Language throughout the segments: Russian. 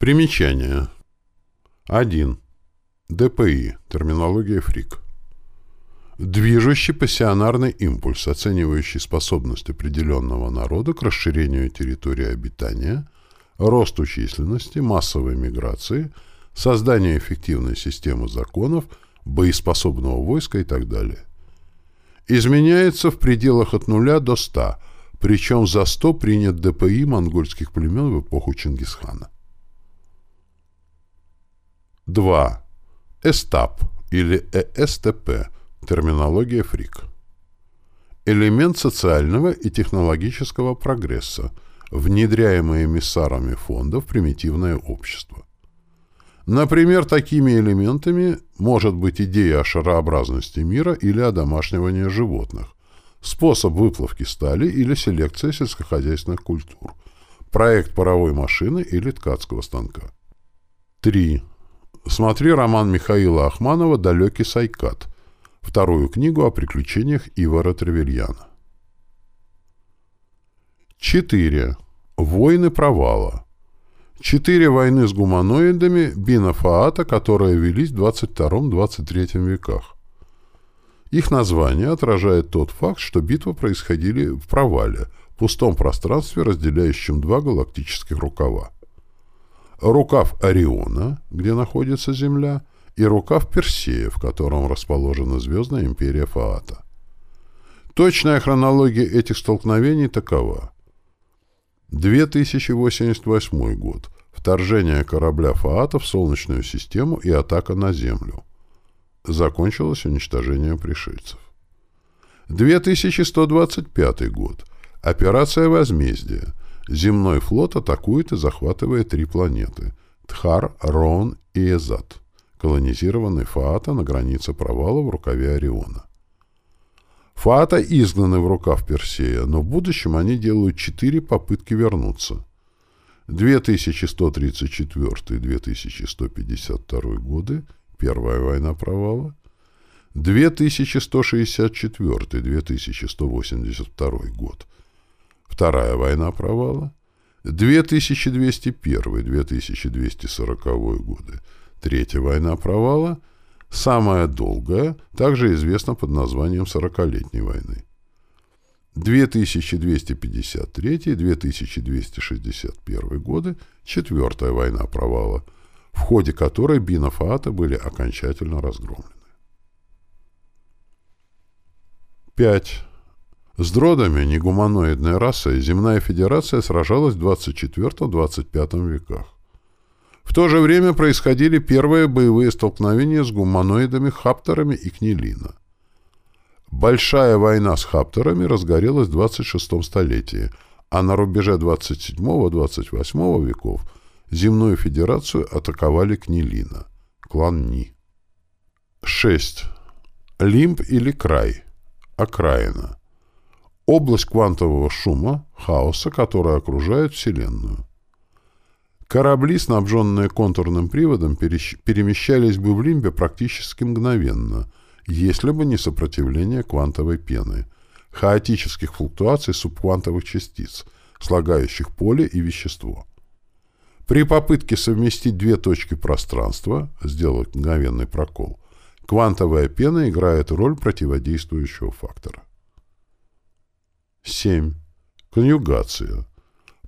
Примечание. 1. ДПИ. Терминология ФРИК. Движущий пассионарный импульс, оценивающий способность определенного народа к расширению территории обитания, росту численности, массовой миграции, созданию эффективной системы законов, боеспособного войска и так далее. Изменяется в пределах от 0 до 100, причем за 100 принят ДПИ монгольских племен в эпоху Чингисхана. 2. Эстап или ЭСТП – Терминология ФРИК. Элемент социального и технологического прогресса, внедряемый эмиссарами фонда в примитивное общество. Например, такими элементами может быть идея о шарообразности мира или одомашнивание животных, способ выплавки стали или селекция сельскохозяйственных культур, проект паровой машины или ткацкого станка. 3. Смотри роман Михаила Ахманова «Далекий Сайкат», вторую книгу о приключениях Ивара Тревельяна. 4. Войны провала. Четыре войны с гуманоидами Бина Фаата, которые велись в 22-23 веках. Их название отражает тот факт, что битвы происходили в провале, пустом пространстве, разделяющем два галактических рукава. Рукав Ориона, где находится Земля, и рукав Персея, в котором расположена звездная империя Фаата. Точная хронология этих столкновений такова. 2088 год. Вторжение корабля Фаата в Солнечную систему и атака на Землю. Закончилось уничтожение пришельцев. 2125 год. Операция «Возмездие». Земной флот атакует и захватывает три планеты – Тхар, Рон и Эзат колонизированный Фаата на границе провала в рукаве Ориона. Фаата изгнаны в рукав Персея, но в будущем они делают четыре попытки вернуться. 2134-2152 годы – Первая война провала, 2164-2182 год – Вторая война провала, 2201-2240 годы – Третья война провала, самая долгая, также известна под названием «Сорокалетней войны». 2253-2261 годы – четвертая война провала, в ходе которой бинофааты были окончательно разгромлены. 5. С дродами, негуманоидной расой, земная федерация сражалась в 24-25 веках. В то же время происходили первые боевые столкновения с гуманоидами Хаптерами и Кнелина. Большая война с Хаптерами разгорелась в 26 столетии, а на рубеже 27-28 веков земную федерацию атаковали Кнелина, клан Ни. 6. Лимб или край. Окраина. Область квантового шума, хаоса, которая окружает Вселенную. Корабли, снабженные контурным приводом, перемещались бы в лимбе практически мгновенно, если бы не сопротивление квантовой пены, хаотических флуктуаций субквантовых частиц, слагающих поле и вещество. При попытке совместить две точки пространства, сделать мгновенный прокол, квантовая пена играет роль противодействующего фактора. 7. Конъюгация.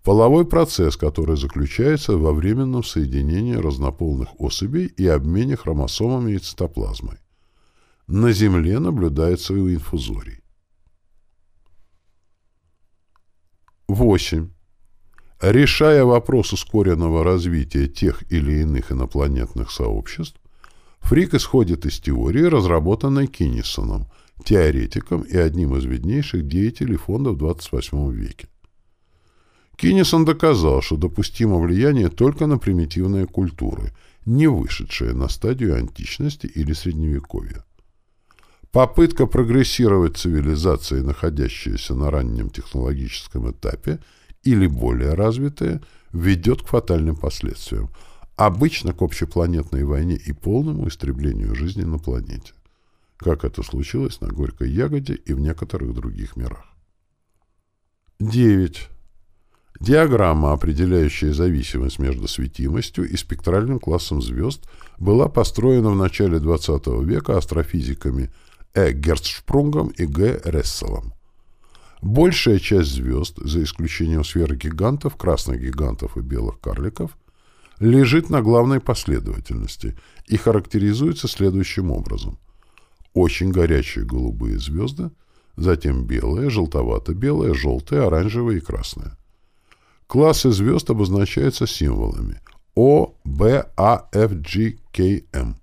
Половой процесс, который заключается во временном соединении разнополных особей и обмене хромосомами и цитоплазмой. На Земле наблюдается у инфузорий. 8. Решая вопрос ускоренного развития тех или иных инопланетных сообществ, Фрик исходит из теории, разработанной Киннисоном, теоретиком и одним из виднейших деятелей фонда в 28 веке. Киннисон доказал, что допустимо влияние только на примитивные культуры, не вышедшие на стадию античности или средневековья. Попытка прогрессировать цивилизации, находящиеся на раннем технологическом этапе или более развитые, ведет к фатальным последствиям, обычно к общепланетной войне и полному истреблению жизни на планете, как это случилось на Горькой Ягоде и в некоторых других мирах. 9. Диаграмма, определяющая зависимость между светимостью и спектральным классом звезд, была построена в начале XX века астрофизиками Э. Герцшпрунгом и Г. Ресселом. Большая часть звезд, за исключением сверхгигантов, красных гигантов и белых карликов, лежит на главной последовательности и характеризуется следующим образом. Очень горячие голубые звезды, затем белые, желтовато-белые, желтые, оранжевые и красные. Классы звезд обозначаются символами О, Б, А, F, G, K, M.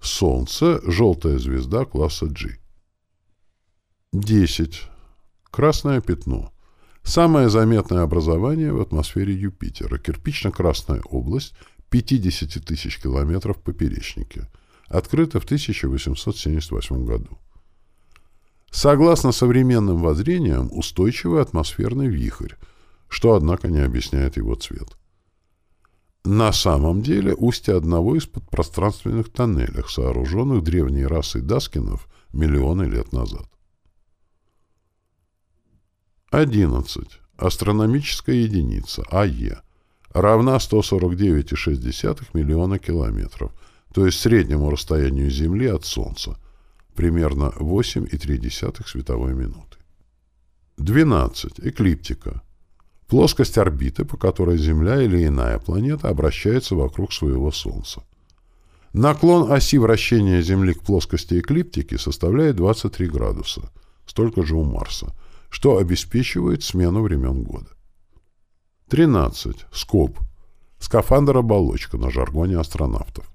Солнце – желтая звезда класса G. 10. Красное пятно. Самое заметное образование в атмосфере Юпитера. Кирпично-красная область, 50 тысяч километров поперечнике. Открыта в 1878 году. Согласно современным воззрениям, устойчивый атмосферный вихрь, что, однако, не объясняет его цвет. На самом деле устье одного из подпространственных тоннелей, сооруженных древней расой Даскинов миллионы лет назад. 11. Астрономическая единица, АЕ, равна 149,6 миллиона километров, то есть среднему расстоянию Земли от Солнца, примерно 8,3 световой минуты. 12. Эклиптика. Плоскость орбиты, по которой Земля или иная планета обращается вокруг своего Солнца. Наклон оси вращения Земли к плоскости эклиптики составляет 23 градуса, столько же у Марса – что обеспечивает смену времен года. 13. Скоб. Скафандр-оболочка на жаргоне астронавтов.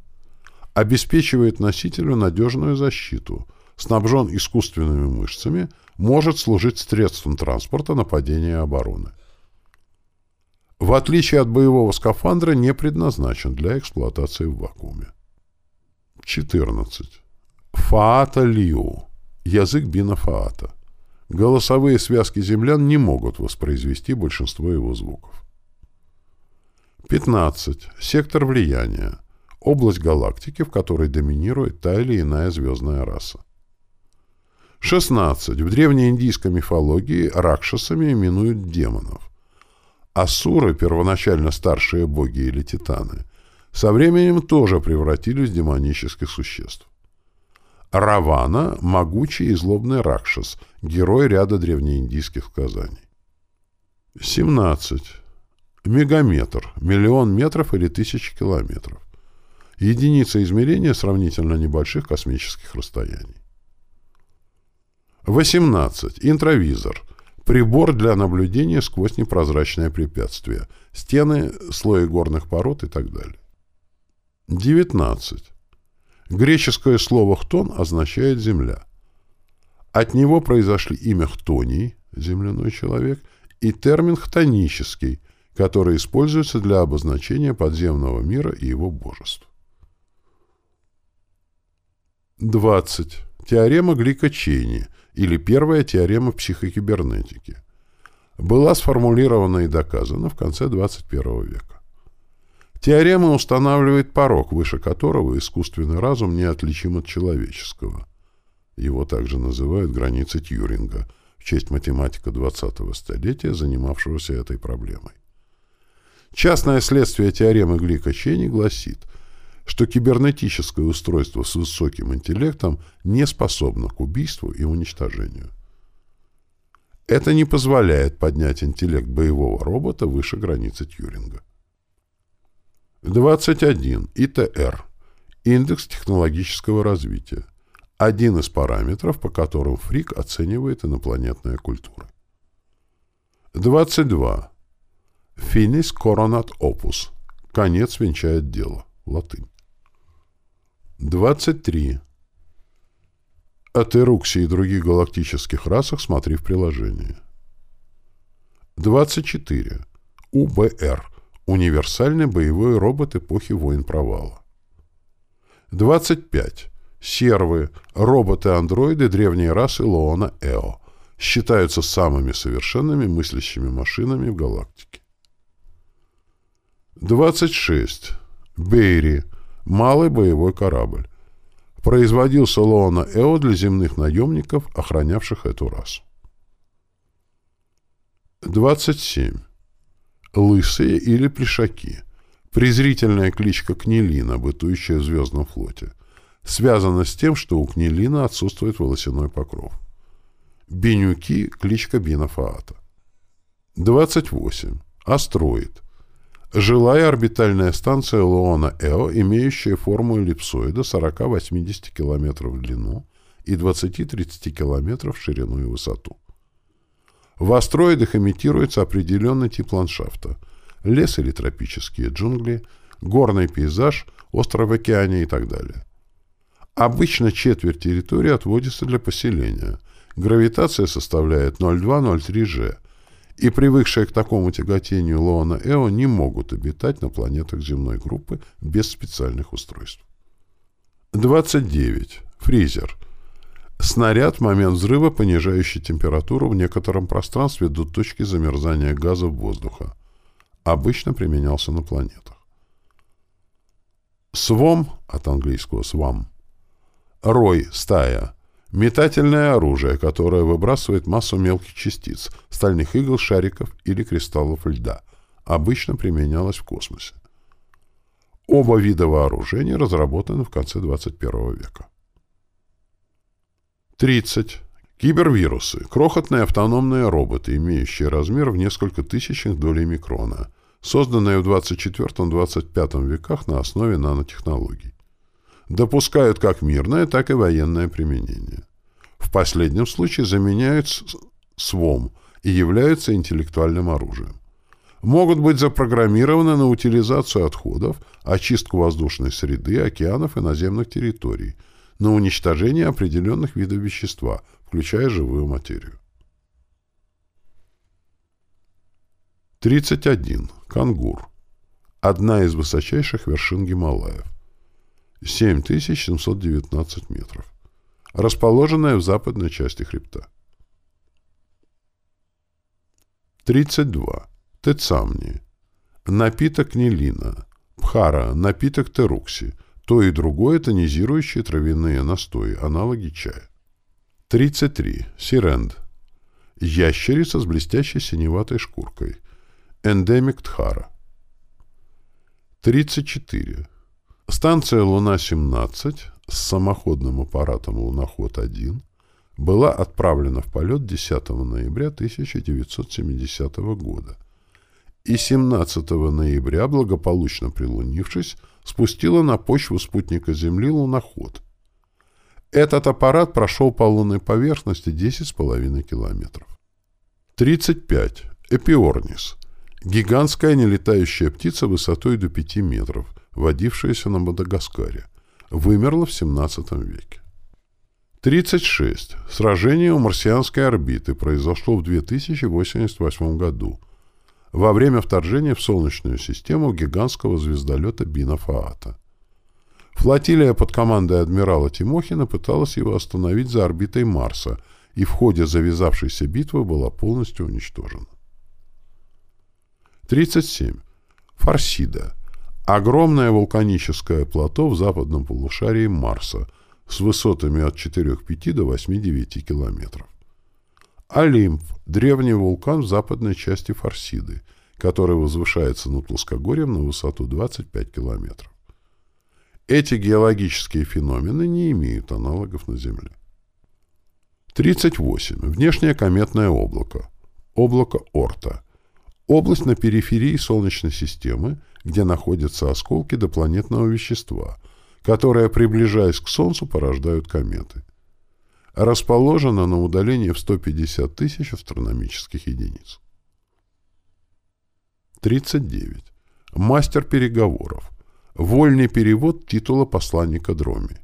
Обеспечивает носителю надежную защиту, снабжен искусственными мышцами, может служить средством транспорта нападения и обороны. В отличие от боевого скафандра, не предназначен для эксплуатации в вакууме. 14. Фаата-лиу. Язык бина-фаата. Голосовые связки землян не могут воспроизвести большинство его звуков. 15. Сектор влияния. Область галактики, в которой доминирует та или иная звездная раса. 16. В древнеиндийской мифологии ракшасами именуют демонов. Асуры, первоначально старшие боги или титаны, со временем тоже превратились в демонических существ. Равана – могучий и злобный Ракшас, герой ряда древнеиндийских сказаний. 17. Мегаметр – миллион метров или тысячи километров. Единица измерения сравнительно небольших космических расстояний. 18. Интровизор – прибор для наблюдения сквозь непрозрачное препятствие, стены, слои горных пород и так далее. 19. Греческое слово «хтон» означает «земля». От него произошли имя Хтоний, земляной человек, и термин «хтонический», который используется для обозначения подземного мира и его божеств. 20. Теорема Глика-Чейни, или первая теорема психокибернетики, была сформулирована и доказана в конце 21 века. Теорема устанавливает порог, выше которого искусственный разум неотличим от человеческого. Его также называют границей Тьюринга, в честь математика 20-го столетия, занимавшегося этой проблемой. Частное следствие теоремы Глика-Чейни гласит, что кибернетическое устройство с высоким интеллектом не способно к убийству и уничтожению. Это не позволяет поднять интеллект боевого робота выше границы Тьюринга. 21. ИТР. Индекс технологического развития. Один из параметров, по которым ФРИК оценивает инопланетные культуры. 22. Финис коронат опус. Конец венчает дело. Латынь. 23. От Эрукси и других галактических расах смотри в приложении. 24. УБР. Универсальный боевой робот эпохи войн провала. 25. Сервы, роботы-андроиды древней расы Лоона Эо, считаются самыми совершенными мыслящими машинами в галактике. 26. Бейри, малый боевой корабль. Производился Лоона Эо для земных наемников, охранявших эту расу. 27. Лысые или плешаки. Презрительная кличка Кнелина, бытующая в Звездном флоте. Связана с тем, что у Кнелина отсутствует волосяной покров. Бенюки – кличка Бинофаата. 28. Астероид. Жилая орбитальная станция Луона-Эо, имеющая форму эллипсоида 40-80 км в длину и 20-30 км в ширину и высоту. В астероидах имитируется определенный тип ландшафта – лес или тропические джунгли, горный пейзаж, остров океане и так далее. Обычно четверть территории отводится для поселения. Гравитация составляет 0,2-0,3 G, и привыкшие к такому тяготению Лоона Эо не могут обитать на планетах земной группы без специальных устройств. 29. Фризер. Снаряд в момент взрыва, понижающий температуру в некотором пространстве до точки замерзания газов воздуха. Обычно применялся на планетах. Свом, от английского свам. Рой, стая. Метательное оружие, которое выбрасывает массу мелких частиц, стальных игл, шариков или кристаллов льда. Обычно применялось в космосе. Оба вида вооружений разработаны в конце 21 века. 30. Кибервирусы. Крохотные автономные роботы, имеющие размер в несколько тысячных долей микрона, созданные в 24-25 веках на основе нанотехнологий допускают как мирное, так и военное применение. В последнем случае заменяют СВОМ и являются интеллектуальным оружием. Могут быть запрограммированы на утилизацию отходов, очистку воздушной среды, океанов и наземных территорий, на уничтожение определенных видов вещества, включая живую материю. 31. Кангур. Одна из высочайших вершин Гималаев. 7719 метров, расположенная в западной части хребта. 32. Тецамни. Напиток нелина. Пхара. Напиток терукси. То и другое тонизирующие травяные настои, аналоги чая. 33. Сиренд. Ящерица с блестящей синеватой шкуркой. Эндемик Тхара. 34. Станция «Луна-17» с самоходным аппаратом «Луноход-1» была отправлена в полет 10 ноября 1970 года и 17 ноября, благополучно прилунившись, спустила на почву спутника Земли луноход. Этот аппарат прошел по лунной поверхности 10,5 километров. 35. Эпиорнис. Гигантская нелетающая птица высотой до 5 метров – водившаяся на Мадагаскаре. Вымерла в XVII веке. 36. Сражение у марсианской орбиты произошло в 2088 году во время вторжения в Солнечную систему гигантского звездолета Бинофаата. Флотилия под командой адмирала Тимохина пыталась его остановить за орбитой Марса, и в ходе завязавшейся битвы была полностью уничтожена. 37. Фарсида. Огромное вулканическое плато в западном полушарии Марса с высотами от 4,5 до 8,9 километров. Олимп – древний вулкан в западной части Фарсиды, который возвышается над плоскогорьем на высоту 25 километров. Эти геологические феномены не имеют аналогов на Земле. 38. Внешнее кометное облако. Облако Орта. Область на периферии Солнечной системы – где находятся осколки допланетного вещества, которые, приближаясь к Солнцу, порождают кометы. Расположена на удалении в 150 тысяч астрономических единиц. 39. Мастер переговоров. Вольный перевод титула посланника Дроми.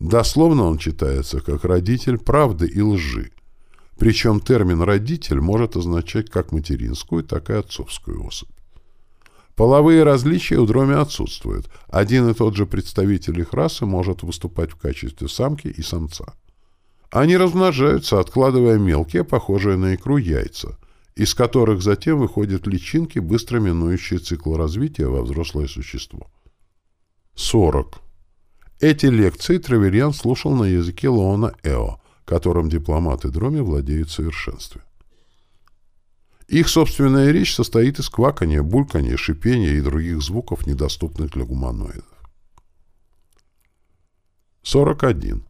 Дословно он читается как «родитель правды и лжи», причем термин «родитель» может означать как материнскую, так и отцовскую особь. Половые различия у дроми отсутствуют. Один и тот же представитель их расы может выступать в качестве самки и самца. Они размножаются, откладывая мелкие, похожие на икру, яйца, из которых затем выходят личинки, быстро минующие цикл развития во взрослое существо. 40. Эти лекции Траверьян слушал на языке Лоона Эо, которым дипломаты Дроми владеют в совершенстве. Их собственная речь состоит из квакания, булькания, шипения и других звуков, недоступных для гуманоидов. 41.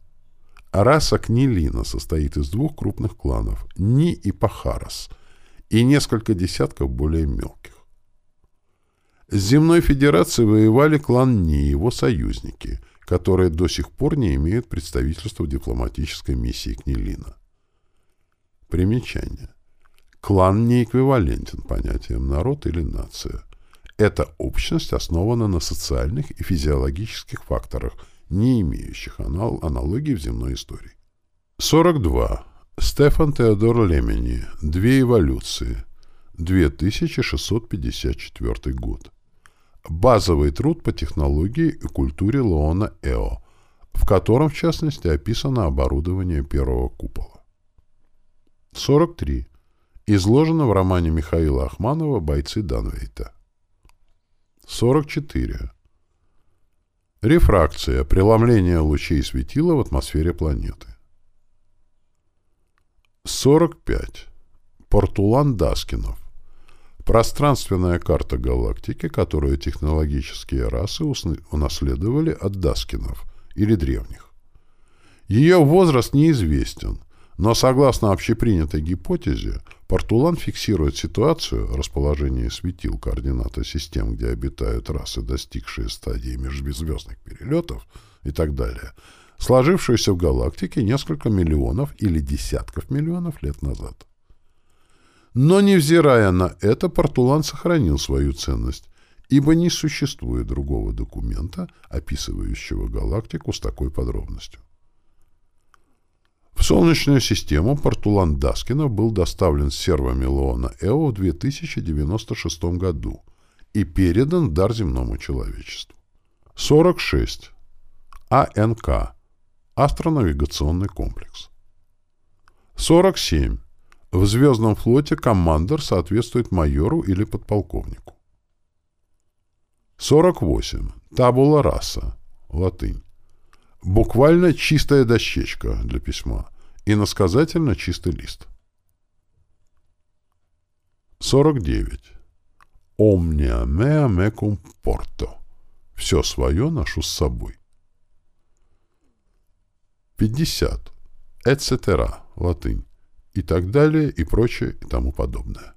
Раса Книлина состоит из двух крупных кланов – Ни и Пахарас, и несколько десятков более мелких. С Земной Федерацией воевали клан Ни и его союзники, которые до сих пор не имеют представительства в дипломатической миссии Книлина. Примечание. Клан не эквивалентен понятиям народ или нация. Эта общность основана на социальных и физиологических факторах – не имеющих анал аналогий в земной истории. 42. Стефан Теодор Лемени. Две эволюции. 2654 год. Базовый труд по технологии и культуре Леона Эо, в котором, в частности, описано оборудование первого купола. 43. Изложено в романе Михаила Ахманова «Бойцы Данвейта». 44. Рефракция – преломление лучей светила в атмосфере планеты. 45. Портулан Даскинов. Пространственная карта галактики, которую технологические расы унаследовали от Даскинов или древних. Ее возраст неизвестен, но согласно общепринятой гипотезе, Портулан фиксирует ситуацию расположения светил координата систем, где обитают расы, достигшие стадии межзвездных перелетов и так далее, сложившуюся в галактике несколько миллионов или десятков миллионов лет назад. Но, невзирая на это, Портулан сохранил свою ценность, ибо не существует другого документа, описывающего галактику с такой подробностью. В Солнечную систему Портулан Даскинов был доставлен сервами Леона Эо в 2096 году и передан в дар земному человечеству. 46. АНК. Астронавигационный комплекс. 47. В Звездном флоте командор соответствует майору или подполковнику. 48. Табула раса. Латынь. Буквально чистая дощечка для письма и насказательно чистый лист. 49. Omnia mea mecum porto. Все свое ношу с собой. 50. Etc. Латынь. И так далее, и прочее, и тому подобное.